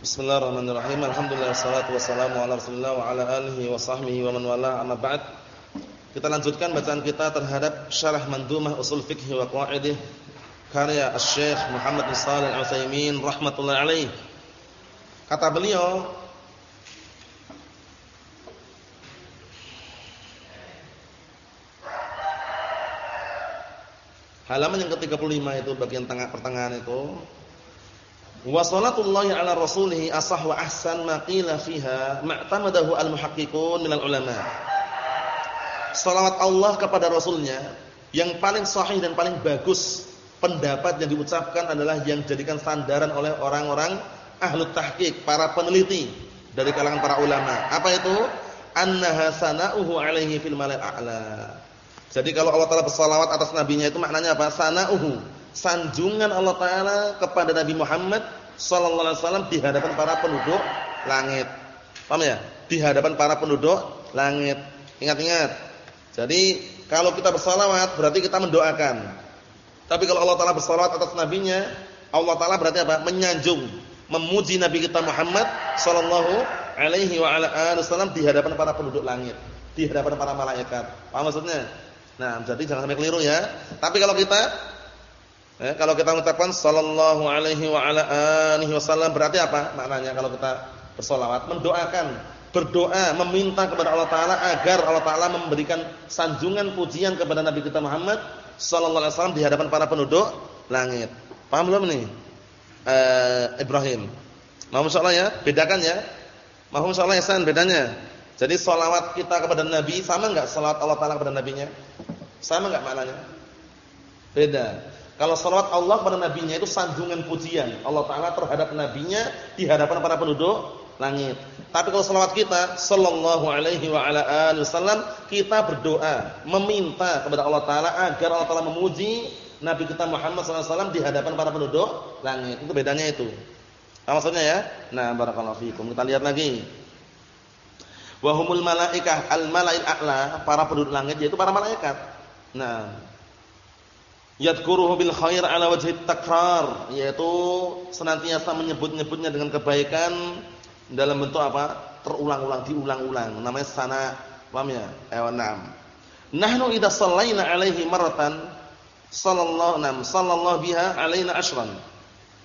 Bismillahirrahmanirrahim. Alhamdulillah wassalatu wassalamu ala Rasulillah wa ala alihi wa sahbihi wa man wala amma ba'd. Kita lanjutkan bacaan kita terhadap Syarah Mandhumah Usul Fiqh wa Qawaidih karya Asy-Syaikh Muhammad bin Shalih Al-Utsaimin rahimatullah alaih. Kata beliau Halaman yang ke-35 itu bagian tengah pertengahan itu Wa salatullahi ala rasulihi asah wa ahsan ma qila fiha ma'tamadahu al-muhaqqiqun minal ulama. Salawat Allah kepada rasulnya yang paling sahih dan paling bagus pendapat yang diucapkan adalah yang dijadikan sandaran oleh orang-orang ahlu tahqiq, para peneliti dari kalangan para ulama. Apa itu? Annaha sana'uhu alaihi fil mala'il a'la. Jadi kalau Allah Taala bersalawat atas nabinya itu maknanya apa? Sana'uhu sanjungan Allah taala kepada Nabi Muhammad sallallahu alaihi wasallam di hadapan para penduduk langit. Paham ya? Di hadapan para penduduk langit. Ingat-ingat. Jadi kalau kita bersalawat berarti kita mendoakan. Tapi kalau Allah taala bersalawat atas nabinya, Allah taala berarti apa? Menyanjung, memuji Nabi kita Muhammad sallallahu alaihi wa ala wasallam di hadapan para penduduk langit, di hadapan para malaikat. Paham maksudnya? Nah, jadi jangan sampai keliru ya. Tapi kalau kita Eh, kalau kita mengucapkan sallallahu alaihi wa ala alihi wasallam berarti apa? Maknanya kalau kita bersolawat mendoakan, berdoa, meminta kepada Allah taala agar Allah taala memberikan sanjungan pujian kepada Nabi kita Muhammad sallallahu alaihi wasallam di hadapan para penduduk langit. Paham belum nih? Eh, Ibrahim. Mau insyaallah ya, bedakan ya. Mau insyaallah ya san bedanya. Jadi salawat kita kepada Nabi sama enggak salawat Allah taala kepada nabinya? Sama enggak maknanya? Beda. Kalau salawat Allah kepada nabinya itu sanjungan pujian Allah taala terhadap nabinya di hadapan para penduduk langit. Tapi kalau salawat kita sallallahu alaihi wa ala alihi wasallam kita berdoa meminta kepada Allah taala agar Allah taala memuji nabi kita Muhammad sallallahu alaihi wasallam di hadapan para penduduk langit. Itu bedanya itu. Apa maksudnya ya? Nah, barakallahu fikum. Kita lihat lagi. Wa humul malaikah al malail a'la, para penduduk langit yaitu para malaikat. Nah, yadhkuruhu bil khair ala wajhi takrar yaitu senantiasa menyebut-nyebutnya dengan kebaikan dalam bentuk apa? Terulang-ulang diulang-ulang. Namanya sana paham ya? Ayo na'am. Nahnu idza sallaina alaihi maratan sallallahu nam sallallahu biha alaina ashran.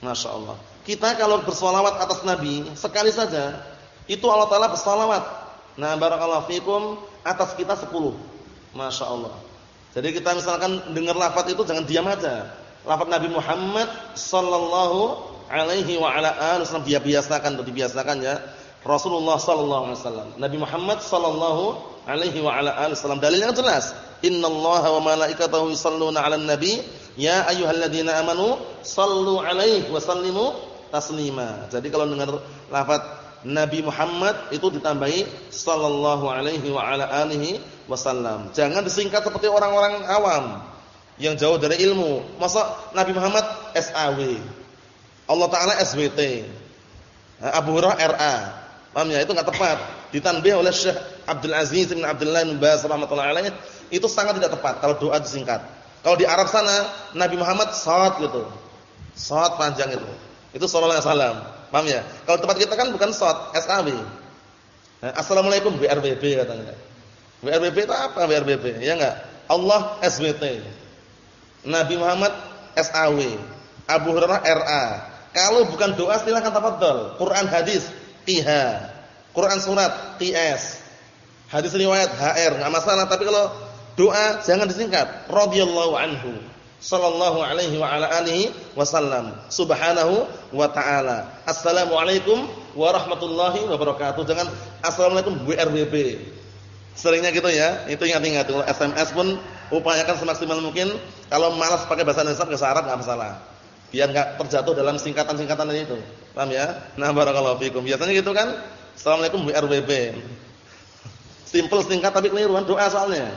Masyaallah kita kalau bersolawat atas nabi sekali saja itu Allah taala bersolawat. Nah barakallahu fikum atas kita 10 masyaallah jadi kita misalkan dengar lafaz itu jangan diam aja. Lafaz Nabi Muhammad sallallahu alaihi wa ala alihi wasallam biasakan dibiasakan ya. Rasulullah sallallahu alaihi wasallam. Nabi Muhammad sallallahu alaihi wa ala alihi wasallam dalilnya jelas. Innallaha wa malaikatahu yusholluna 'alan nabi ya ayyuhalladzina amanu sallu alaihi wa sallimu taslima. Jadi kalau dengar lafaz Nabi Muhammad itu ditambahi sallallahu alaihi wa ala alihi wasallam. Jangan disingkat seperti orang-orang awam yang jauh dari ilmu. Masa Nabi Muhammad SAW, Allah taala SWT. Abu Hurairah RA. Paham ya? Itu enggak tepat. Ditanbih oleh Syekh Abdul Aziz bin Abdullah bin Baz rahimatullah alaihi, itu sangat tidak tepat kalau doa disingkat. Kalau di Arab sana Nabi Muhammad salat gitu. Salat panjang itu. Itu sallallahu alaihi wasallam. Paham ya? Kalau tempat kita kan bukan SOT, SAW. Assalamualaikum BRBB katanya. BRBB itu apa BRBB? Ya enggak? Allah SWT. Nabi Muhammad SAW. Abu Hurairah RA. Kalau bukan doa silakan tafadhol. Quran hadis TH. Quran surat TS. Hadis riwayat HR, enggak masalah, tapi kalau doa jangan disingkat. Radhiyallahu anhu sallallahu alaihi wa ala alihi wasallam subhanahu wa ta'ala assalamualaikum warahmatullahi wabarakatuh jangan assalamualaikum WRBB seringnya gitu ya. Itu ingat-ingat. SMS pun upayakan semaksimal mungkin. Kalau malas pakai bahasa Indonesia bahasa Arab enggak masalah. Biar enggak terjatuh dalam singkatan-singkatan itu. Paham ya? Nah barakallahu fikum. Biasanya gitu kan? Assalamualaikum WRBB simple singkat tapi keliruan. Doa soalnya.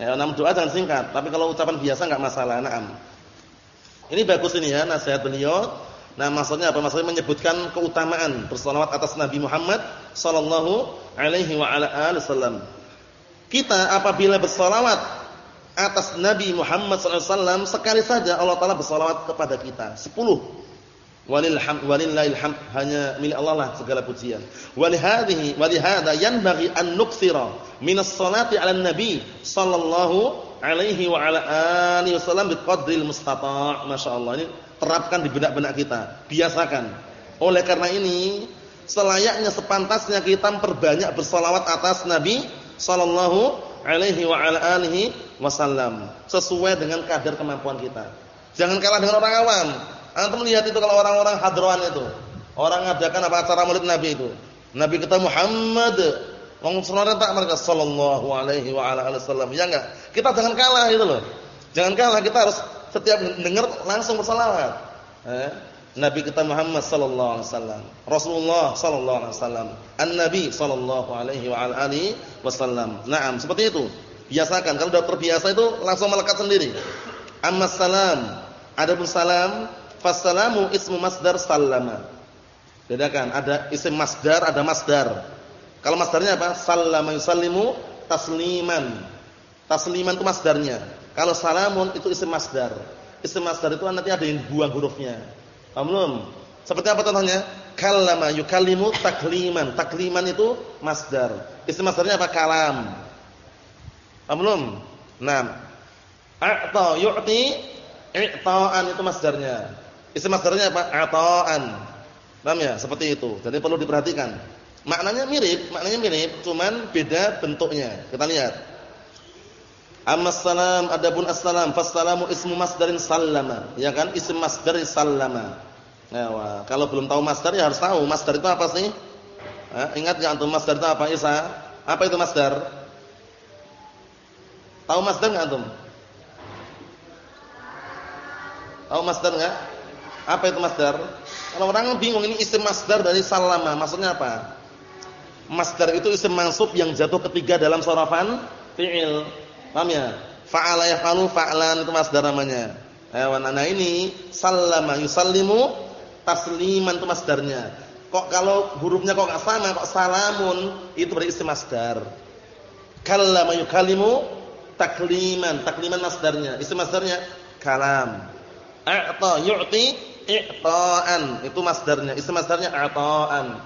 Ya, namun doa jangan singkat, tapi kalau ucapan biasa enggak masalah. Naam. Ini bagus ini ya nasihat beliau. Nah, maksudnya apa? Maksudnya menyebutkan keutamaan bersalawat atas Nabi Muhammad sallallahu alaihi wa ala wasallam. Kita apabila bersalawat atas Nabi Muhammad wasallam sekali saja Allah taala bersalawat kepada kita. 10. Walilham walillahil hamd hanya milik Allah lah segala pujian. Walihadhihi walihada yanbaghi an nukthira minas salati 'alan nabi sallallahu alaihi wa ala alihi wasallam biqadril mustata'. Ini terapkan di benak-benak kita, biasakan. Oleh karena ini selayaknya sepantasnya kita memperbanyak bersolawat atas Nabi sallallahu alaihi wa ala alihi wasallam sesuai dengan kadar kemampuan kita. Jangan kalah dengan orang awam. Antum lihat itu kalau orang-orang hadroan itu. Orang ngadakan apa acara Maulid Nabi itu. Nabi kita Muhammad Wong sebenarnya tak mereka sallallahu alaihi wa ala alihi wasallam. Ya enggak? Kita jangan kalah itu loh. Jangan kalah, kita harus setiap dengar langsung bersalawat. Eh? Nabi kita Muhammad sallallahu alaihi wasallam, Rasulullah sallallahu alaihi wasallam, An-Nabi sallallahu alaihi wa alihi wasallam. Naam, seperti itu. Biasakan kalau sudah terbiasa itu langsung melekat sendiri. Amma salam. Adapun salam Fasalamu ismu masdar sallama. Bedakan, ada isim masdar, ada masdar. Kalau masdarnya apa? Sallama yusallimu tasliman. Tasliman itu masdarnya. Kalau salamun itu isim masdar. Isim masdar itu nanti ada yang buang hurufnya. Paham belum? Seperti apa contohnya? Kallama yukallimu takliman. Takliman itu masdar. Isim masdarnya apa? Kalam. Paham belum? Nah, a'ta yu'ti i'ta'an itu masdarnya. Isim masdarnya apa? Ata'an. Paham ya? Seperti itu. Jadi perlu diperhatikan. Maknanya mirip, maknanya mirip, cuman beda bentuknya. Kita lihat. Amma salam adapun assalam fassalamu ismu masdarin sallama. Ya kan? Isim masdar sallama. Nah, kalau belum tahu masdar ya harus tahu masdar itu apa sih? Eh, ingat enggak antum masdar itu apa, Isa? Apa itu masdar? Tahu masdar enggak antum? Tahu masdar enggak? Apa itu masdar? Kalau orang bingung ini isim masdar dari salama, maksudnya apa? Masdar itu isim mansub yang jatuh ketiga dalam sorafan fi'il. Paham ya? Fa'ala yaf'alu fa'lan itu masdar namanya. Hewan nah ini sallama yusallimu tasliman itu masdarnya. Kok kalau hurufnya kok enggak sama, kok salamun itu berarti isim masdar. Kallama yukallimu takliman, takliman masdarnya. Isim masdarnya kalam. A'ta yu'ti i'ta'an itu masdarnya isim masdarnya ata'an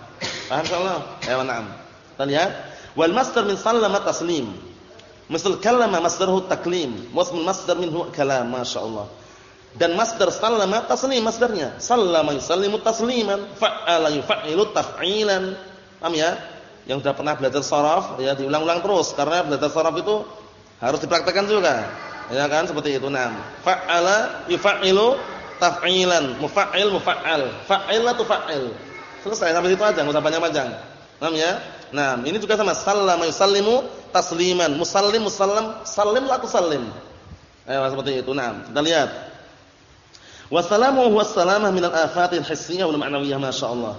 paham insyaallah ya na'am kita lihat wal masdar min sallama taslim misal kallama masdaruhu taklim wasmul masdar minhu kalam masyaallah dan masdar sallama taslim masdarnya. Sallama yusallimu tasliman fa'ala yuf'ilu taf'ilan. Paham ya? Yang sudah pernah belajar sharaf ya diulang-ulang terus. Karena belajar sharaf itu harus dipraktekkan juga. Ya kan? Seperti itu nah. Fa'ala yuf'ilu taf'ilan, mufa'il mufa'al, fa'il atau fa'il. Selesai sampai situ aja, enggak usah panjang-panjang. Paham ya? Nah, ini juga sama sallama yusallimu tasliman, musallim musallam, sallim la tusallim. Ayo seperti itu. Nah, kita lihat. Wassalamu huwa salamah minal afatil hissiyah wal ma'nawiyah masyaallah.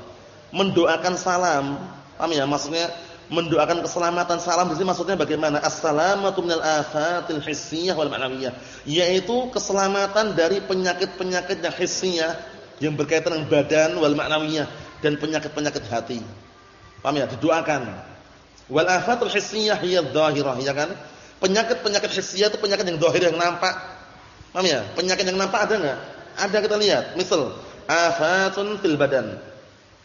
Mendoakan salam, paham ya? Maksudnya mendoakan keselamatan salam di sini maksudnya bagaimana? Assalamatu minal afatil hissiyah wal ma'nawiyah, yaitu keselamatan dari penyakit-penyakit yang hissiyah yang berkaitan dengan badan wal ma'nawiyah dan penyakit-penyakit hati. Paham ya? Didoakan. Wal afatul hissiyah hiya dhahirah, ya kan? Penyakit-penyakit hissiyah itu penyakit yang zahir yang nampak. Paham ya? Penyakit yang nampak ada enggak? Ada kita lihat. Misal afatun fil badan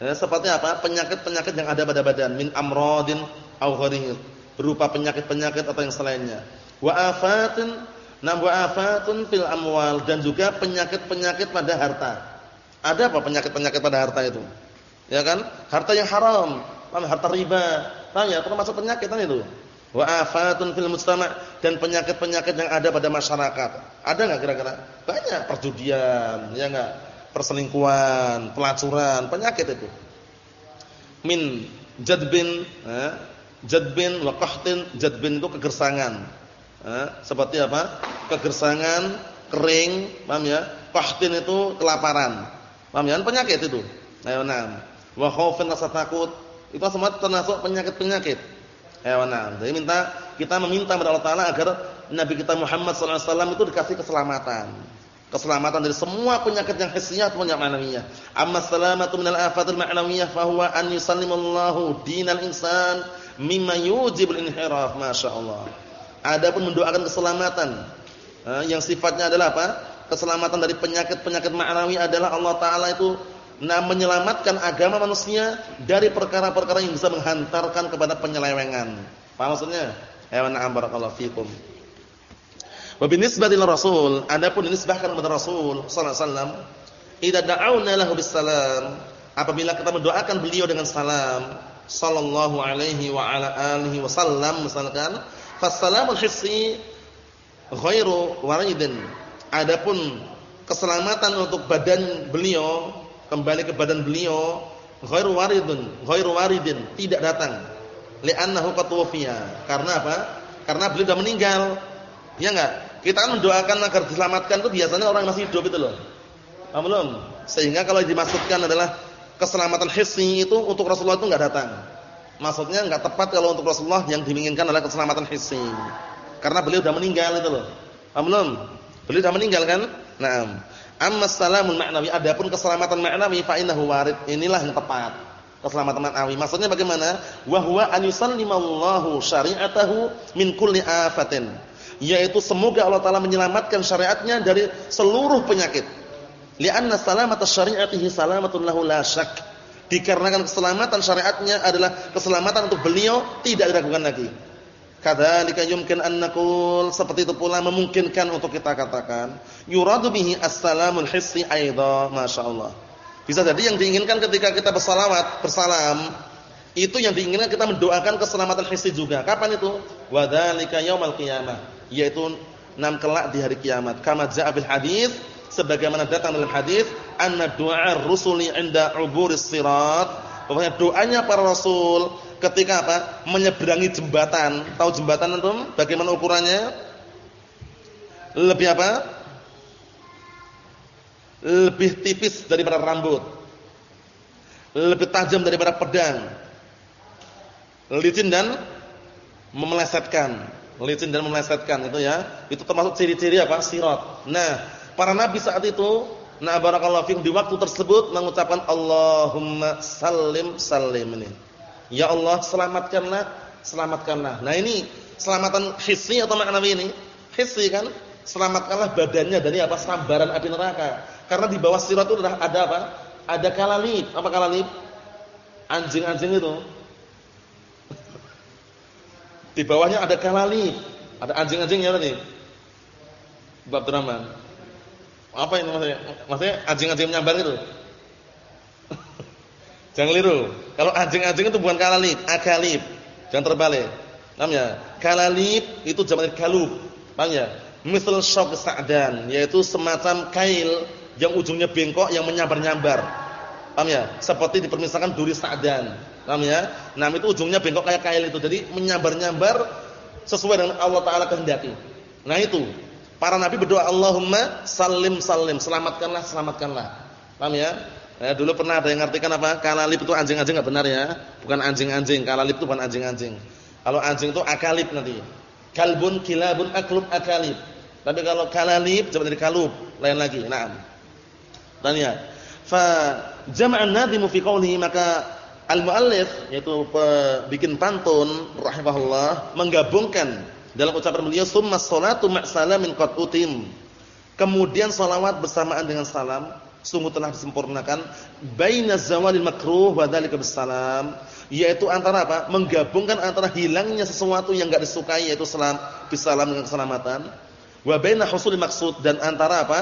Ya, seperti apa? Penyakit-penyakit yang ada pada badan min amradin ghairihi, berupa penyakit-penyakit atau yang selainnya. Wa afatin nam wa afatun fil amwal dan juga penyakit-penyakit pada harta. Ada apa penyakit-penyakit pada harta itu? Ya kan? Harta yang haram, harta riba. Tanya, termasuk penyakit kan itu. Wa afatun fil mujtama' dan penyakit-penyakit yang ada pada masyarakat. Ada enggak kira-kira? Banyak perjudian, ya enggak? perselingkuhan, pelacuran, penyakit itu. Min jadbin, eh, jadbin wa qahtin, jadbin itu kegersangan. Eh, seperti apa? Kegersangan, kering, paham ya? Qahtin itu kelaparan. Paham ya? Penyakit itu. Ayo nah. Wa khaufin rasa takut, itu semua termasuk penyakit-penyakit. Nah. Jadi minta kita meminta kepada Allah Taala agar Nabi kita Muhammad wasallam itu dikasih keselamatan keselamatan dari semua penyakit yang hissiyah atau yang ma'nawiyah. Amma salamatu minal afatil ma'nawiyah fa huwa an yusallimallahu dinal insan mimma yujibul inhiraf, masyaallah. Adapun mendoakan keselamatan yang sifatnya adalah apa? Keselamatan dari penyakit-penyakit ma'nawi adalah Allah taala itu nah menyelamatkan agama manusia dari perkara-perkara yang bisa menghantarkan kepada penyelewengan. Paham maksudnya? Ya na'am barakallahu fikum. Wa binisbati Rasul, adapun dinisbahkan kepada Rasul sallallahu alaihi wasallam, idza da'awna lahu bisalam, apabila kita mendoakan beliau dengan salam sallallahu alaihi wa ala alihi wasallam misalkan, fasalamul hissi ghairu waridin. Adapun keselamatan untuk badan beliau kembali ke badan beliau ghairu waridun, ghairu waridin, tidak datang. Li'annahu qad Karena apa? Karena beliau sudah meninggal. Ya enggak? Kita kan mendoakan agar diselamatkan itu biasanya orang masih hidup itu loh. Paham belum? Sehingga kalau dimaksudkan adalah keselamatan hissi itu untuk Rasulullah itu enggak datang. Maksudnya enggak tepat kalau untuk Rasulullah yang diinginkan adalah keselamatan hissi. Karena beliau sudah meninggal itu loh. Paham belum? Beliau sudah meninggal kan? Naam. Amma salamul ma'nawi adapun keselamatan ma'nawi fa innahu warid. Inilah yang tepat. Keselamatan ma'nawi. Maksudnya bagaimana? Wa huwa an yusallimallahu syari'atahu min kulli afatin. Yaitu semoga Allah taala menyelamatkan syariatnya dari seluruh penyakit. Li'anna salamata syari'atihi salamatun lahu la syak. Dikarenakan keselamatan syariatnya adalah keselamatan untuk beliau tidak diragukan lagi. Kadzalika yumkin an naqul seperti itu pula memungkinkan untuk kita katakan yuradu bihi as-salamul hissi aidha masyaallah. Bisa jadi yang diinginkan ketika kita bersalawat, bersalam itu yang diinginkan kita mendoakan keselamatan hissi juga. Kapan itu? Wa dzalika yaumil qiyamah, yaitu enam kelak di hari kiamat. Kama ja'a bil hadis sebagaimana datang dalam hadis anna du'a rusuli 'inda 'uburis sirat, bahwasanya doanya para rasul ketika apa? Menyeberangi jembatan. Tahu jembatan antum? Bagaimana ukurannya? Lebih apa? Lebih tipis daripada rambut. Lebih tajam daripada pedang. Licin dan memelesetkan. Licin dan memelesetkan itu ya. Itu termasuk ciri-ciri apa? Sirat. Nah, para nabi saat itu Nah barakallahu fikum di waktu tersebut mengucapkan Allahumma salim salim ini. Ya Allah selamatkanlah, selamatkanlah. Nah ini selamatan hissi atau maknawi ini? Hissi kan? Selamatkanlah badannya dari apa? Sambaran api neraka. Karena di bawah sirat itu ada apa? Ada kalalip. Apa kalalip? Anjing-anjing itu. Di bawahnya ada kalalip. Ada anjing-anjingnya tadi. Bab Abdurrahman. Apa ini maksudnya? Maksudnya anjing-anjing menyambar itu? Jangan liru. Kalau anjing-anjing itu bukan kalalib, akalib. Jangan terbalik. Namanya kalalib itu zaman kalub. Paham ya? Misal syok sa'dan, yaitu semacam kail yang ujungnya bengkok yang menyambar-nyambar. Paham ya? Seperti dipermisalkan duri sa'dan. Paham ya? Nah, itu ujungnya bengkok kayak kail itu. Jadi menyambar-nyambar sesuai dengan Allah taala kehendaki. Nah, itu. Para nabi berdoa Allahumma salim salim, selamatkanlah, selamatkanlah. Paham ya? Ya, dulu pernah ada yang ngartikan apa? Kalalip itu anjing-anjing enggak benar ya. Bukan anjing-anjing, kalalip itu bukan anjing-anjing. Kalau anjing itu akalip nanti. Kalbun, kilabun, aklub, akalip. Tapi kalau kalalip coba dari kalub, lain lagi. Naam. Dan ya. Fa jama'an nadimu fi qawlihi maka al-muallif yaitu bikin pantun rahimahullah menggabungkan dalam ucapan beliau summa sholatu ma'salamin qad utim. Kemudian salawat bersamaan dengan salam sungguh telah disempurnakan. Baina zawalil makruh wa dzalika bisalam yaitu antara apa? Menggabungkan antara hilangnya sesuatu yang enggak disukai yaitu salam bisalam dengan keselamatan. Wa baina husul maksud dan antara apa?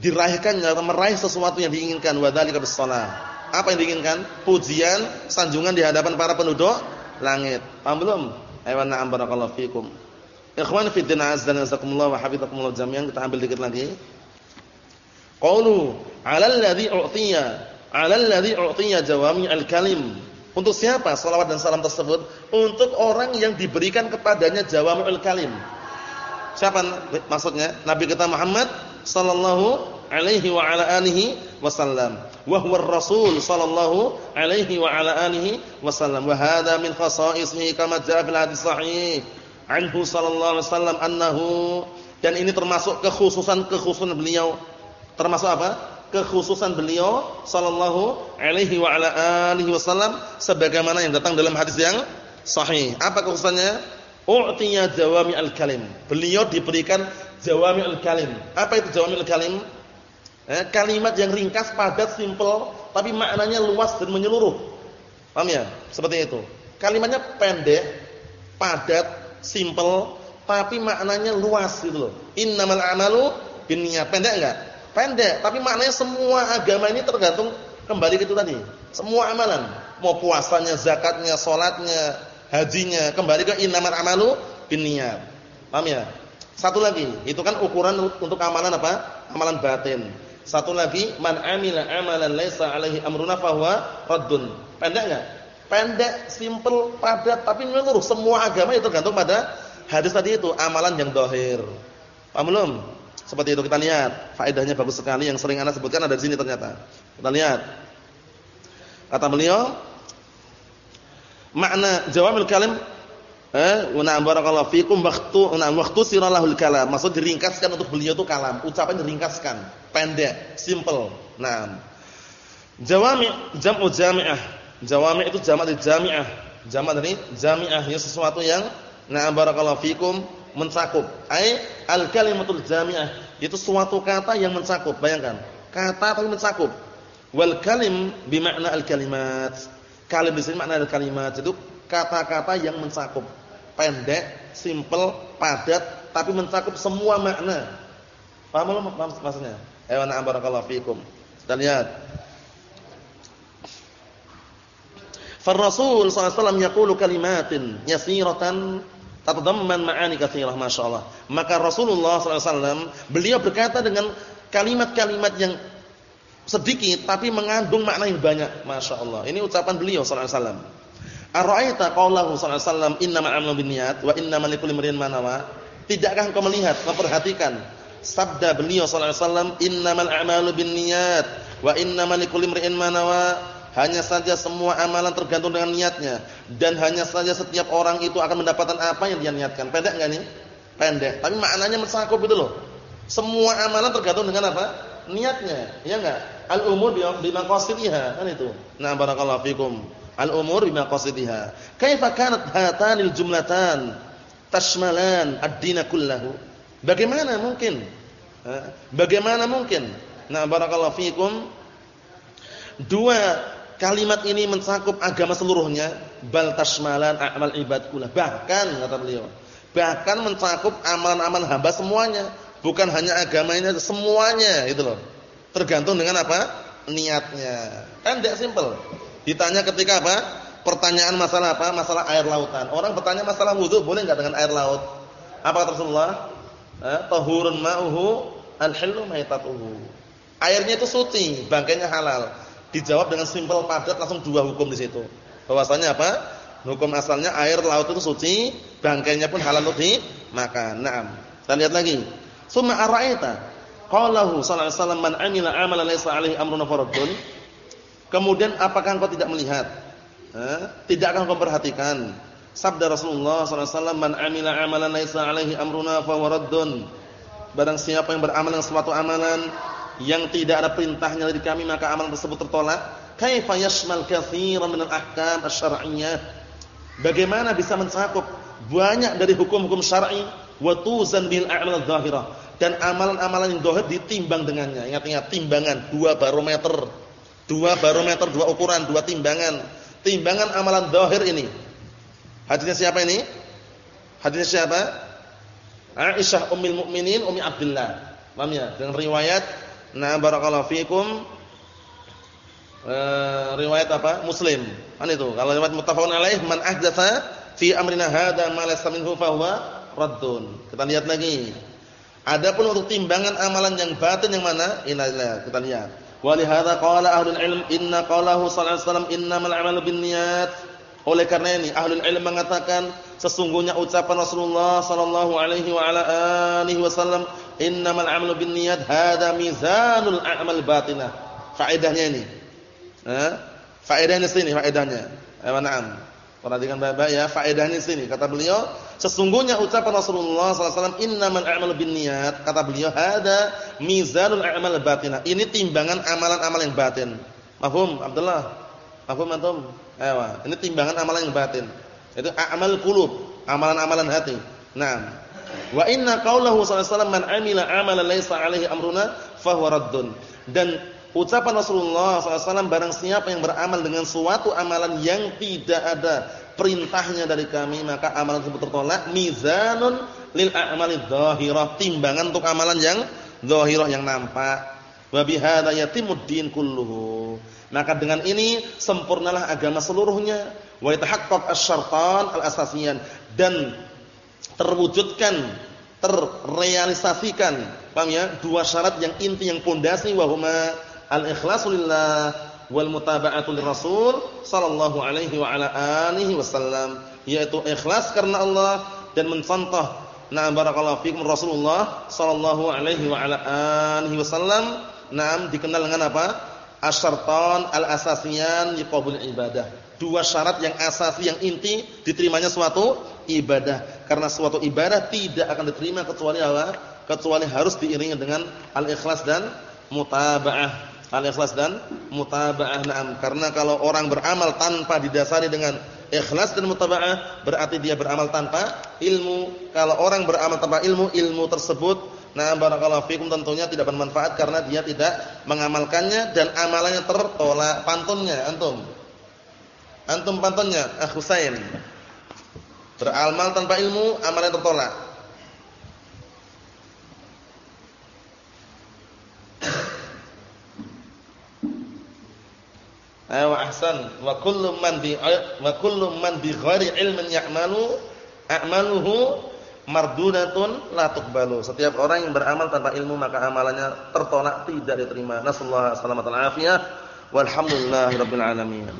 Diraihkannya atau meraih sesuatu yang diinginkan. Wa dzalika bisalam apa yang diinginkan? Pujian sanjungan di hadapan para penduduk langit. Paham belum? Ayo na'am barakallahu fikum. Ikhwan fi din azza wa wa hafizakumullah jami'an. Kita ambil dikit lagi Qaulu 'alal ladzi u'tiya 'alal ladzi u'tiya jawami al-kalim. Untuk siapa salawat dan salam tersebut? Untuk orang yang diberikan kepadanya jawami'ul kalim. Siapa maksudnya? Nabi kita Muhammad sallallahu alaihi wa ala alihi wasallam. Wa huwa ar-rasul sallallahu alaihi wa ala alihi wasallam. Wa hadha min khasa'isihi kama jaa fil hadis sahih. Anhu sallallahu alaihi wasallam annahu dan ini termasuk kekhususan-kekhususan beliau Termasuk apa? Kekhususan beliau sallallahu alaihi wa ala alihi wasallam sebagaimana yang datang dalam hadis yang sahih. Apa kekhususannya? U'tiya jawami al-kalim. Beliau diberikan jawami al-kalim. Apa itu jawami al-kalim? Eh, kalimat yang ringkas, padat, simple, tapi maknanya luas dan menyeluruh. Paham ya? Seperti itu. Kalimatnya pendek, padat, simple, tapi maknanya luas gitu loh. Innamal amalu binniyat. Pendek enggak? Pendek, tapi maknanya semua agama ini tergantung kembali ke itu tadi. Semua amalan, mau puasanya, zakatnya, salatnya, hajinya, kembali ke innamal amalu binniyat. Paham ya? Satu lagi, itu kan ukuran untuk amalan apa? Amalan batin. Satu lagi, man amila amalan laisa alaihi amruna fahuwa raddun. Pendek enggak? Pendek, simple, padat, tapi menyeluruh. Semua agama itu tergantung pada hadis tadi itu, amalan yang dohir. Paham belum? Seperti itu kita lihat. Faedahnya bagus sekali yang sering Anda sebutkan ada di sini ternyata. Kita lihat. Kata beliau, makna jawabul kalim eh wa barakallahu fikum waktu na'am waktu siralahul kalam. Maksud diringkaskan untuk beliau itu kalam, ucapan diringkaskan, pendek, simple. Nah. Jawami jam'u jami'ah. Jawami itu jamak dari jami'ah. Jamak dari jami'ah ya sesuatu yang na'am barakallahu fikum mencakup. Ai al-kalimatul jami'ah itu suatu kata yang mencakup. Bayangkan, kata tapi mencakup. Wal kalim bimakna al-kalimat. Kalim di sini makna al-kalimat itu kata-kata yang mencakup. Pendek, simple, padat tapi mencakup semua makna. Paham belum maksudnya? Ayo na'am barakallahu fikum. Kita lihat. Fa Rasul sallallahu alaihi wasallam yaqulu kalimatin yasiratan tatadamman ma'ani katsirah masyaallah. Maka Rasulullah SAW beliau berkata dengan kalimat-kalimat yang sedikit tapi mengandung makna yang banyak, masyaallah. Ini ucapan beliau wasallam. Ara'aita qaulahu wasallam innamal a'malu binniyat wa innamal likulli imrin ma nawa? Tidakkah engkau melihat, memperhatikan sabda beliau wasallam innamal a'malu binniyat wa innamal likulli imrin ma nawa? Hanya saja semua amalan tergantung dengan niatnya dan hanya saja setiap orang itu akan mendapatkan apa yang dia niatkan. Pendek enggak nih? Pendek, tapi maknanya mencakup itu loh. Semua amalan tergantung dengan apa? Niatnya, ya enggak? Al-umur bima qasidiha, kan itu. Nah, barakallahu fikum. Al-umur bima qasidiha. Kaifa kanat hatanil jumlatan tashmalan ad-din kullahu? Bagaimana mungkin? Bagaimana mungkin? Nah, barakallahu fikum. Dua kalimat ini mencakup agama seluruhnya. Bal tashmalan a'mal ibad kullah bahkan kata beliau bahkan mencakup amalan-amalan hamba semuanya. Bukan hanya agama ini semuanya itu loh. Tergantung dengan apa? Niatnya. Kan tidak simple ditanya ketika apa? Pertanyaan masalah apa? Masalah air lautan. Orang bertanya masalah wudu boleh enggak dengan air laut? Apa Rasulullah? Eh, tahurun ma'uhu al-hillu maitatuhu. Airnya itu suci bangkainya halal Dijawab dengan simpel padat langsung dua hukum di situ. Bahwasanya apa? Hukum asalnya air laut itu suci, bangkainya pun halal untuk dimakan. Naam. Kita lihat lagi. Summa ara'aita qalahu sallallahu alaihi wasallam man amila amalan laysa alaihi amruna fardun. Kemudian apakah engkau tidak melihat? Eh? Tidakkah engkau perhatikan sabda Rasulullah sallallahu alaihi wasallam man amila amalan laysa alaihi amruna fa waraddun. Barang siapa yang beramal dengan suatu amalan yang tidak ada perintahnya dari kami maka amalan tersebut tertolak. Kaifa yashmal katsiran min al-ahkam asy-syar'iyyah bagaimana bisa mencakup banyak dari hukum-hukum syar'i? Wa tuzan bil a'mal adh-dhahirah dan amalan-amalan yang zahir ditimbang dengannya. Ingat-ingat timbangan. Dua barometer. Dua barometer dua ukuran dua timbangan. Timbangan amalan zahir ini. Hadisnya siapa ini? Hadisnya siapa? Aisyah ummul mukminin ummi Abdullah. Paham ya? Dengan riwayat Nah, barakallahu fikum. E, riwayat apa? Muslim. Kan itu. Kalau riwayat muttafaqun alaih, man ahdatsa fi amrina hadza ma laysa minhu fa huwa raddun. Kita lihat lagi. Adapun untuk timbangan amalan yang batin yang mana? Inilah kita lihat. Wa li hadza qala ahlul ilm inna qalahu sallallahu alaihi wasallam innamal a'malu binniyat. Oleh karena ini ahlul ilm mengatakan sesungguhnya ucapan Rasulullah sallallahu alaihi wa ala alihi wasallam innamal a'malu binniyat hada mizanul a'mal batinah. Faedahnya ini. Eh? Faedahnya sini faedahnya. Eh, na'am. Perhatikan baik-baik ya, faedahnya sini. Kata beliau, sesungguhnya ucapan Rasulullah wasallam innamal a'malu binniyat, kata beliau, hada mizanul a'mal batinah. Ini timbangan amalan-amalan yang batin. Mafhum, Abdullah? Mafhum antum? Ini timbangan amalan yang batin. Itu a'mal qulub, amalan-amalan hati. Nah, Wa inna qaulahu sallallahu alaihi wasallam man amila amalan laisa alaihi amruna fahuwa raddun. Dan ucapan Rasulullah SAW barang siapa yang beramal dengan suatu amalan yang tidak ada perintahnya dari kami maka amalan tersebut tertolak. Mizanun lil a'mali dhahirah timbangan untuk amalan yang dhahirah yang nampak. Wa bihadza yatimuddin kulluhu. Maka dengan ini sempurnalah agama seluruhnya. Wa yatahaqqaq asy-syartan al-asasiyan. Dan terwujudkan terrealisasikan. Paham ya? Dua syarat yang inti yang pondasi wa huma al-ikhlasu lillah wal mutaba'atu lirrasul sallallahu alaihi wa ala alihi wasallam yaitu ikhlas karena Allah dan mencontoh na'am barakallahu fikum Rasulullah sallallahu alaihi wa ala alihi wasallam. Na'am dikenal dengan apa? Asyartan al-asasiyan liqabul ibadah. Dua syarat yang asasi yang inti diterimanya suatu ibadah karena suatu ibadah tidak akan diterima kecuali apa kecuali harus diiringi dengan al-ikhlas dan mutaba'ah Al-ikhlas dan mutaba'ah na'am. Karena kalau orang beramal tanpa didasari dengan ikhlas dan mutaba'ah, berarti dia beramal tanpa ilmu. Kalau orang beramal tanpa ilmu, ilmu tersebut nah barakallahu fikum tentunya tidak bermanfaat karena dia tidak mengamalkannya dan amalannya tertolak. Pantunnya antum. Antum pantunnya, Ah Husain. Beramal tanpa ilmu, amalnya tertolak. Ayo ahsan wa kullu man bi wa kullu man bi ghairi ilmin ya'malu a'maluhu mardudatun la tuqbalu. Setiap orang yang beramal tanpa ilmu maka amalannya tertolak tidak diterima. Nasallahu alaihi wasallam Walhamdulillahirabbil alamin.